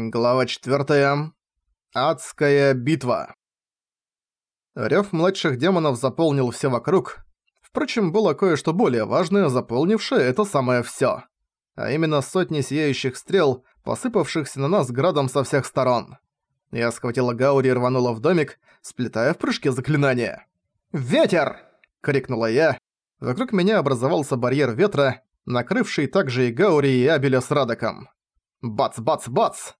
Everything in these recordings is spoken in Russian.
Глава 4. Адская битва. Рёв младших демонов заполнил все вокруг. Впрочем, было кое-что более важное, заполнившее это самое всё. А именно сотни сияющих стрел, посыпавшихся на нас градом со всех сторон. Я схватила Гаури и рванула в домик, сплетая в прыжке заклинание. «Ветер!» — крикнула я. Вокруг меня образовался барьер ветра, накрывший также и Гаури и Абеля с Радоком. Бац-бац-бац!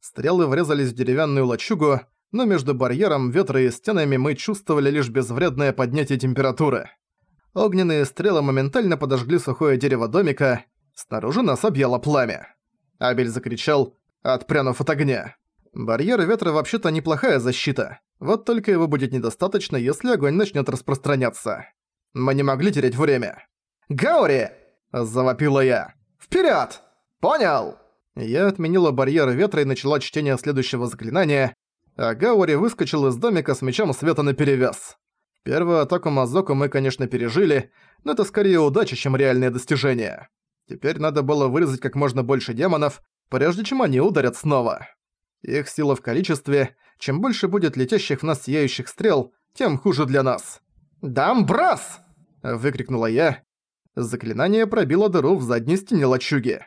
Стрелы врезались в деревянную лачугу, но между барьером, ветра и стенами мы чувствовали лишь безвредное поднятие температуры. Огненные стрелы моментально подожгли сухое дерево домика, снаружи нас объяло пламя. Абель закричал, отпрянув от огня. Барьер ветра вообще-то неплохая защита, вот только его будет недостаточно, если огонь начнет распространяться. Мы не могли терять время. «Гаури!» – завопила я. «Вперед! Понял!» Я отменила барьеры ветра и начала чтение следующего заклинания, а Гаури выскочил из домика с мечом света наперевес. Первую атаку Мазоку мы, конечно, пережили, но это скорее удача, чем реальное достижение. Теперь надо было вырезать как можно больше демонов, прежде чем они ударят снова. Их сила в количестве, чем больше будет летящих в нас сияющих стрел, тем хуже для нас. «Дамбрас!» – выкрикнула я. Заклинание пробило дыру в задней стене лачуги.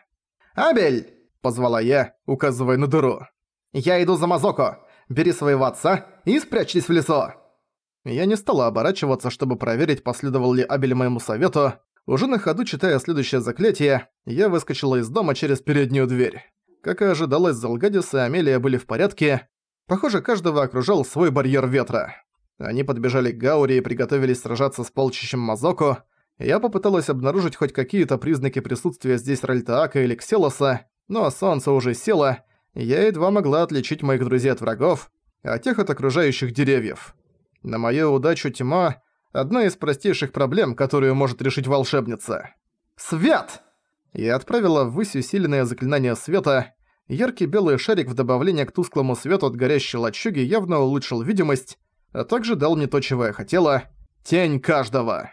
«Абель!» – позвала я, указывая на дыру. «Я иду за Мазоко! Бери своего отца и спрячьтесь в лесу!» Я не стала оборачиваться, чтобы проверить, последовал ли Абель моему совету. Уже на ходу, читая следующее заклятие, я выскочила из дома через переднюю дверь. Как и ожидалось, Залгадис и Амелия были в порядке. Похоже, каждого окружал свой барьер ветра. Они подбежали к Гаури и приготовились сражаться с полчищем Мазоко. Я попыталась обнаружить хоть какие-то признаки присутствия здесь Ральтаака или Кселоса, но солнце уже село, я едва могла отличить моих друзей от врагов, а тех от окружающих деревьев. На мою удачу тьма – одна из простейших проблем, которую может решить волшебница. «Свет!» Я отправила ввысь усиленное заклинание света. Яркий белый шарик в добавление к тусклому свету от горящей лачуги явно улучшил видимость, а также дал мне то, чего я хотела – тень каждого.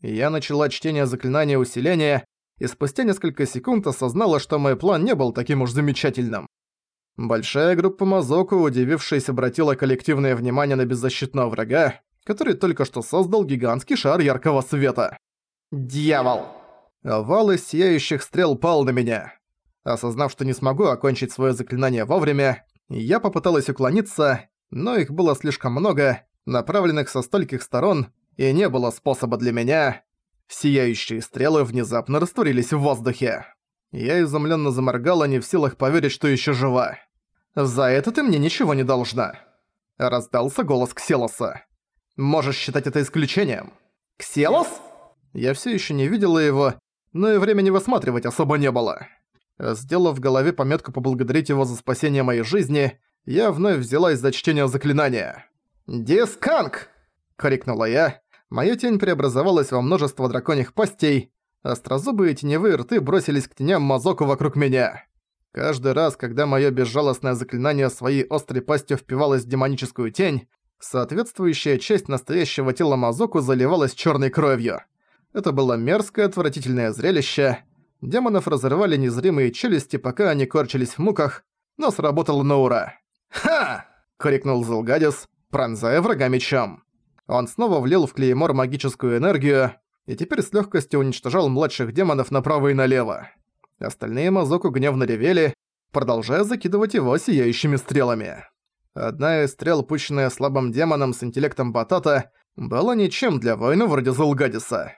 Я начала чтение заклинания усиления, и спустя несколько секунд осознала, что мой план не был таким уж замечательным. Большая группа Мазоку, удивившись, обратила коллективное внимание на беззащитного врага, который только что создал гигантский шар яркого света. «Дьявол!» Вал из сияющих стрел пал на меня. Осознав, что не смогу окончить свое заклинание вовремя, я попыталась уклониться, но их было слишком много, направленных со стольких сторон, и не было способа для меня Сияющие стрелы внезапно растворились в воздухе. Я изумленно заморгала, не в силах поверить, что еще жива. «За это ты мне ничего не должна!» Раздался голос Кселоса. «Можешь считать это исключением?» «Кселос?» Я все еще не видела его, но и времени высматривать особо не было. Сделав в голове пометку поблагодарить его за спасение моей жизни, я вновь взялась за чтение заклинания. «Дисканг!» — крикнула я, моя тень преобразовалась во множество драконьих пастей, острозубые теневые рты бросились к теням Мазоку вокруг меня. Каждый раз, когда моё безжалостное заклинание своей острой пастью впивалось в демоническую тень, соответствующая часть настоящего тела Мазоку заливалась чёрной кровью. Это было мерзкое, отвратительное зрелище. Демонов разрывали незримые челюсти, пока они корчились в муках, но сработало на ура. «Ха!» — крикнул Зулгадис, пронзая врага мечом. Он снова влил в клеймор магическую энергию и теперь с легкостью уничтожал младших демонов направо и налево. Остальные Мазоку гневно ревели, продолжая закидывать его сияющими стрелами. Одна из стрел, пущенная слабым демоном с интеллектом Батата, была ничем для воина вроде Зулгадиса.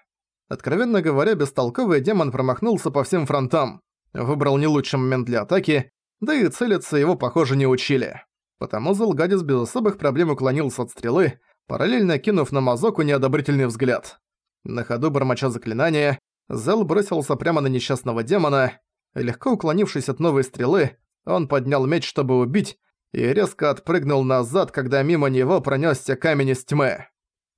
Откровенно говоря, бестолковый демон промахнулся по всем фронтам, выбрал не лучший момент для атаки, да и целиться его, похоже, не учили. Потому Зулгадис без особых проблем уклонился от стрелы, параллельно кинув на Мазоку неодобрительный взгляд. На ходу бормоча заклинания, Зел бросился прямо на несчастного демона. Легко уклонившись от новой стрелы, он поднял меч, чтобы убить, и резко отпрыгнул назад, когда мимо него пронёсся камень из тьмы.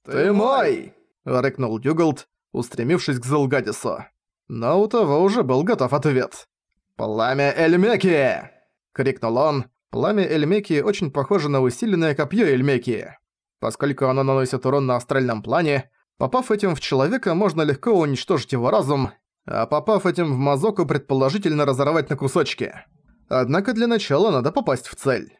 «Ты мой!» — рыкнул Дюгалд, устремившись к Зелгадису. Но у того уже был готов ответ. «Пламя Эльмеки!» — крикнул он. Пламя Эльмеки очень похоже на усиленное копье Эльмеки. Поскольку оно наносит урон на астральном плане, попав этим в человека, можно легко уничтожить его разум, а попав этим в Мазоку, предположительно разорвать на кусочки. Однако для начала надо попасть в цель.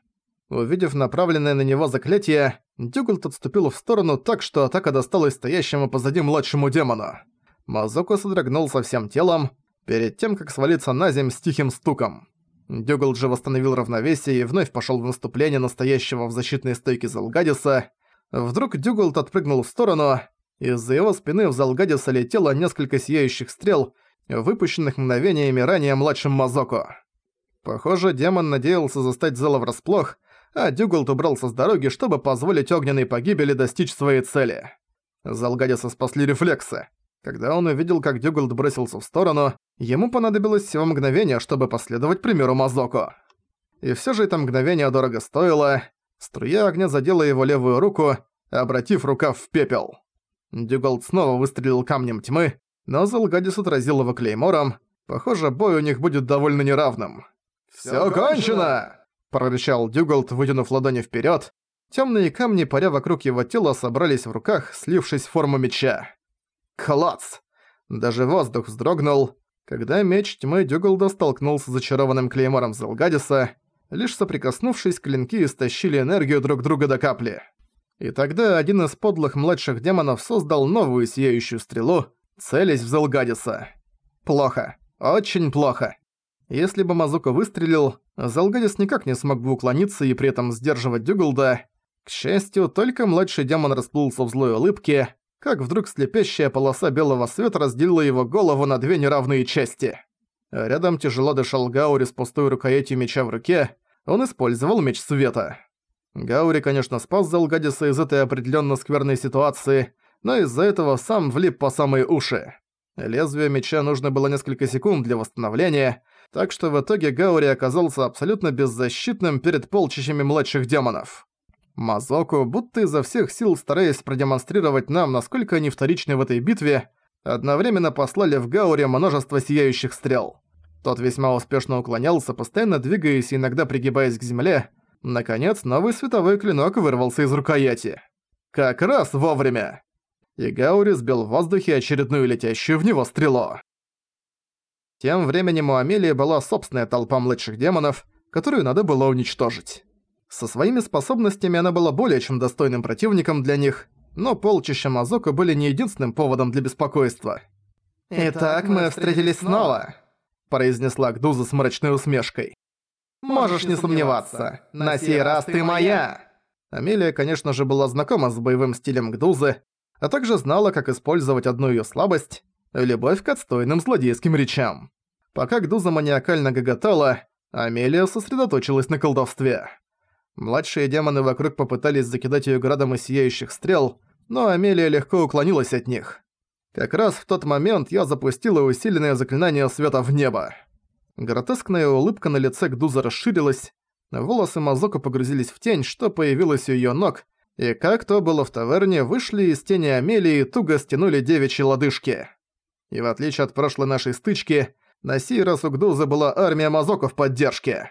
Увидев направленное на него заклятие, Дюгалт отступил в сторону так, что атака досталась стоящему позади младшему демону. Мазоку содрогнулся всем телом, перед тем, как свалиться наземь с тихим стуком. Дюгалт же восстановил равновесие и вновь пошел в наступление на стоящего в защитной стойке Залгадиса. Вдруг Дюгалт отпрыгнул в сторону, из-за его спины в Залгадиса летело несколько сияющих стрел, выпущенных мгновениями ранее младшим Мазоку. Похоже, демон надеялся застать Зела врасплох, а Дюгалт убрался с дороги, чтобы позволить огненной погибели достичь своей цели. Залгадиса спасли рефлексы. Когда он увидел, как Дюгалт бросился в сторону, ему понадобилось всего мгновение, чтобы последовать примеру Мазоку. И всё же это мгновение дорого стоило. Струя огня задела его левую руку, обратив рукав в пепел. Дюгалт снова выстрелил камнем тьмы, но Залгадис отразил его клеймором. Похоже, бой у них будет довольно неравным. «Всё кончено!» – прорычал Дюгалт, вытянув ладони вперёд. Тёмные камни, паря вокруг его тела, собрались в руках, слившись в форму меча. Клац! Даже воздух вздрогнул. Когда меч тьмы Дюгалда столкнулся с зачарованным клеймором Зелгадиса, лишь соприкоснувшись, клинки истощили энергию друг друга до капли. И тогда один из подлых младших демонов создал новую сияющую стрелу, целясь в Зелгадиса. Плохо. Очень плохо. Если бы Мазука выстрелил, Залгадис никак не смог бы уклониться и при этом сдерживать Дюгалда. К счастью, только младший демон расплылся в злой улыбке, как вдруг слепящая полоса белого света разделила его голову на две неравные части. Рядом тяжело дышал Гаури с пустой рукоятью меча в руке, он использовал меч света. Гаури, конечно, спас Залгадиса из этой определенно скверной ситуации, но из-за этого сам влип по самые уши. Лезвие меча нужно было несколько секунд для восстановления, так что в итоге Гаури оказался абсолютно беззащитным перед полчищами младших демонов. Мазоку, будто изо всех сил стараясь продемонстрировать нам, насколько они вторичны в этой битве, одновременно послали в Гаури множество сияющих стрел. Тот весьма успешно уклонялся, постоянно двигаясь и иногда пригибаясь к земле. Наконец, новый световой клинок вырвался из рукояти. Как раз вовремя! И Гаури сбил в воздухе очередную летящую в него стрелу. Тем временем у Амелии была собственная толпа младших демонов, которую надо было уничтожить. Со своими способностями она была более чем достойным противником для них, но полчища Мазока были не единственным поводом для беспокойства. «Итак, мы встретились снова», – произнесла Гдуза с мрачной усмешкой. «Можешь не сомневаться, на сей раз ты моя!» Амелия, конечно же, была знакома с боевым стилем Гдузы, а также знала, как использовать одну её слабость – любовь к отстойным злодейским речам. Пока Гдуза маниакально гоготала, Амелия сосредоточилась на колдовстве. Младшие демоны вокруг попытались закидать её градом из сияющих стрел, но Амелия легко уклонилась от них. Как раз в тот момент я запустила усиленное заклинание света в небо. Гротескная улыбка на лице Гдуза расширилась, волосы Мазока погрузились в тень, что появилось у её ног, и как то было в таверне, вышли из тени Амелии и туго стянули девичьи лодыжки. И в отличие от прошлой нашей стычки, на сей раз у Гдуза была армия Мазока в поддержке.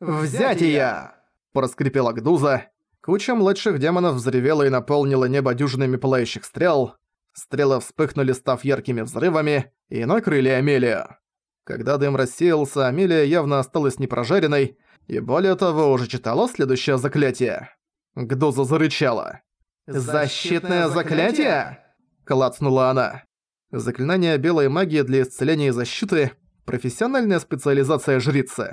«Взять её!» – проскрипела Гдуза. Куча младших демонов взревела и наполнила небо дюжинами пылающих стрел. Стрелы вспыхнули, став яркими взрывами, и накрыли Амелию. Когда дым рассеялся, Амелия явно осталась непрожаренной, и более того, уже читала следующее заклятие. Гдуза зарычала. «Защитное заклятие?» – клацнула она. Заклинание белой магии для исцеления и защиты – профессиональная специализация жрицы.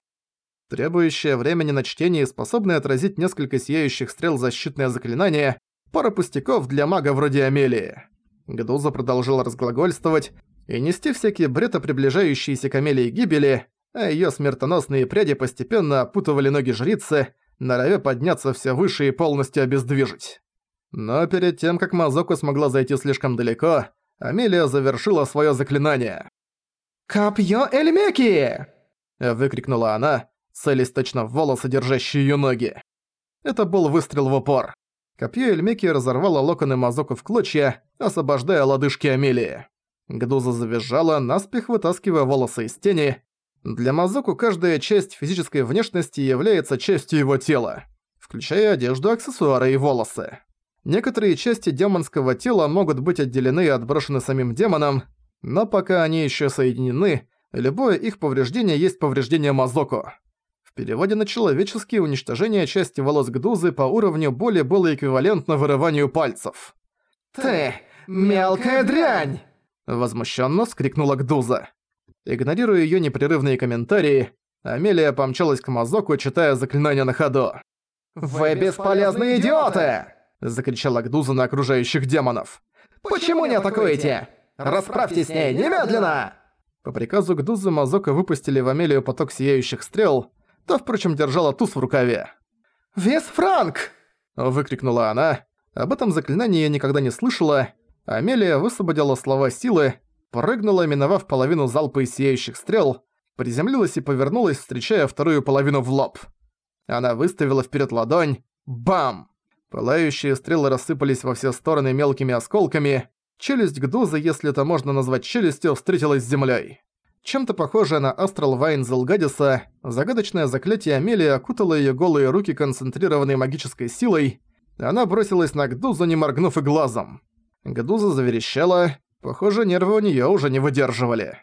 Требующее времени на чтение и способное отразить несколько сияющих стрел защитное заклинание – пара пустяков для мага вроде Амелии. Гдуза продолжила разглагольствовать и нести всякие бред о приближающейся к Амелии гибели, а её смертоносные пряди постепенно опутывали ноги жрицы, норовя подняться все выше и полностью обездвижить. Но перед тем, как Мазоку смогла зайти слишком далеко, Амелия завершила своё заклинание. «Копьё Эльмеки!» – выкрикнула она, целясь точно в волосы, держащие её ноги. Это был выстрел в упор. Копье Эльмеки разорвало локоны Мазоку в клочья, освобождая лодыжки Амелии. Гдуза завизжала, наспех вытаскивая волосы из тени. Для Мазоку каждая часть физической внешности является частью его тела, включая одежду, аксессуары и волосы. Некоторые части демонского тела могут быть отделены и отброшены самим демоном, но пока они еще соединены, любое их повреждение есть повреждение Мазоку. Переводе на человеческий уничтожение части волос Гдузы по уровню боли было эквивалентно вырыванию пальцев. «Ты мелкая дрянь!» Возмущенно скрикнула Гдуза. Игнорируя ее непрерывные комментарии, Амелия помчалась к Мазоку, читая заклинания на ходу. «Вы бесполезные идиоты!» – закричала Гдуза на окружающих демонов. «Почему не атакуете? Расправьтесь с ней немедленно!» По приказу Гдузы Мазока выпустили в Амелию поток сияющих стрел, та, впрочем, держала туз в рукаве. «Вес Франк!» – выкрикнула она. Об этом заклинании я никогда не слышала. Амелия высвободила слова силы, прыгнула, миновав половину залпа из сияющих стрел, приземлилась и повернулась, встречая вторую половину в лоб. Она выставила вперед ладонь. Бам! Пылающие стрелы рассыпались во все стороны мелкими осколками. Челюсть Гдуза, если это можно назвать челюстью, встретилась с землей. Чем-то похожее на Астрал Вайн Зелгадиса, загадочное заклятие Амелии окутало ее голые руки концентрированной магической силой. Она бросилась на Гдузу, не моргнув и глазом. Гдуза заверещала. Похоже, нервы у нее уже не выдерживали.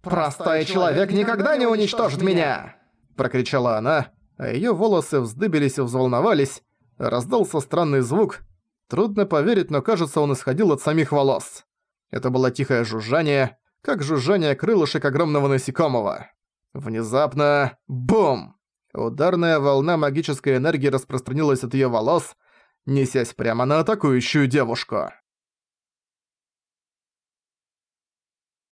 «Простой человек никогда не уничтожит меня!» Прокричала она, а её волосы вздыбились и взволновались. Раздался странный звук. Трудно поверить, но кажется, он исходил от самих волос. Это было тихое жужжание, как жужжание крылышек огромного насекомого. Внезапно... Бум! Ударная волна магической энергии распространилась от её волос, несясь прямо на атакующую девушку.